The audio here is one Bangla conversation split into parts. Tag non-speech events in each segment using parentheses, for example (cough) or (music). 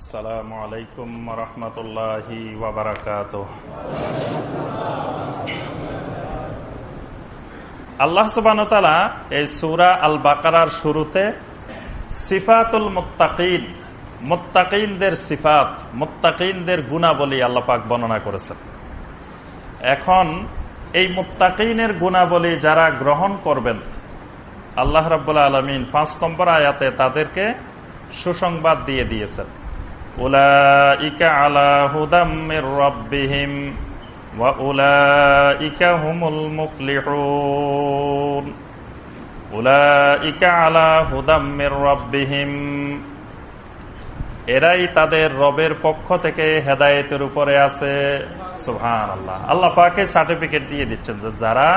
আসসালামু আলাইকুম রহমতুল্লাহি আল্লাহ সুবানতালা এই সুরা আল বাকারার শুরুতে সিফাতুল সিফাত গুণাবলী আল্লাপাক বর্ণনা করেছেন। এখন এই মুত্তাকিনের গুণাবলী যারা গ্রহণ করবেন, আল্লাহ রাবুল্লাহ আলমিন পাঁচ নম্বর আয়াতে তাদেরকে সুসংবাদ দিয়ে দিয়েছেন। আলা হুদাম মির রাব্বিহিম ওয়া উলাইকা হুমুল মুফলিহুন। উলাইকা আলা হুদাম মির রাব্বিহিম। এরাই তাদের রবের পক্ষ থেকে হেদায়েতের উপরে আছে। সুহান আল্লাহ আল্লাহ পাকে সার্টিফিকেট দিয়ে দিচ্ছেন যে যারা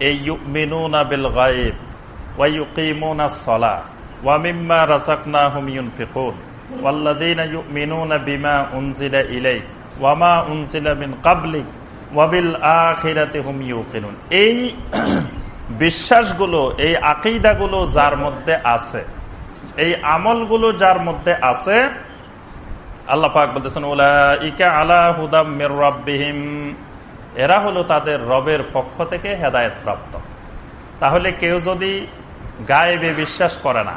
এই মিনুনা বিল গাইব ওয়াইকিমুনা সলা ওয়ামিম্মা রাজাকনাহুম ইউনফিকুন। والذين يؤمنون بما أنزل إليك وما أنزل من قبلك وبالآخرة هم يوقنون এই (clears throat) বিশ্বাসগুলো এই আকিদাগুলো যার মধ্যে আছে এই আমলগুলো যার মধ্যে আছে আল্লাহ পাক বলতেছেন ইকা আলা হুদাম মির রব্বিহিম এরা হলো তাদের রবের পক্ষ থেকে হেদায়েত প্রাপ্ত তাহলে কেউ যদি গায়েবে বিশ্বাস করে না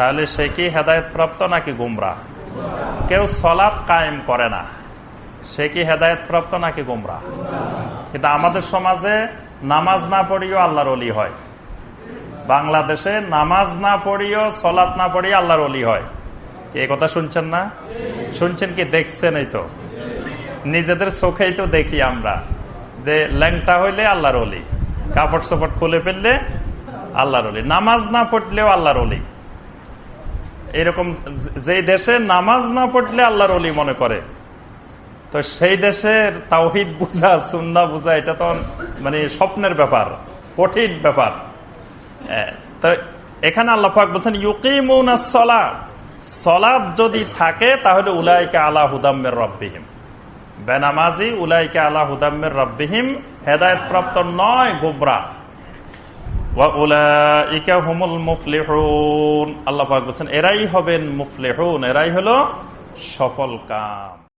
তাহলে সে কি হেদায়ত প্রাপ্ত নাকি গুমরা? কেউ সলাপ কায়েম করে না। সে কি হেদায়ত প্রাপ্ত নাকি গুমরা? কিন্তু আমাদের সমাজে নামাজ না পড়িও আল্লাহর অলি হয়। বাংলাদেশে নামাজ না পড়িও সলাৎ না পড়িও আল্লাহর অলি হয়। এ কথা শুনছেন না? শুনছেন কি? দেখছেন এই তো। নিজেদের চোখেই তো দেখি আমরা যে ল্যাংটা হইলে আল্লাহর অলি কাপড় চোপড় খুলে ফেললে আল্লাহর অলি নামাজ না পড়লেও আল্লাহর অলি এরকম যে দেশে নামাজ না পড়লে আল্লাহর অলি মনে করে। তো সেই দেশের তাওহিদ বুঝা সুন্না বুঝা, এটা তো মানে স্বপ্নের ব্যাপার, কঠিন ব্যাপার। তো এখানে আল্লাহাক বলছেন, ইউকিমুনা সলা সলাদ যদি থাকে, তাহলে উলাইকে আলা হুদাম্মের রব্বিহিম। বেনামাজি, উলাইকে আলা হুদাম্মের রব্বিহিম হেদায়ত প্রাপ্ত নয়, গোবরা। আল্লাহ বলছেন এরাই হবেন মুফলেহুন এরাই হলো সফল কাম।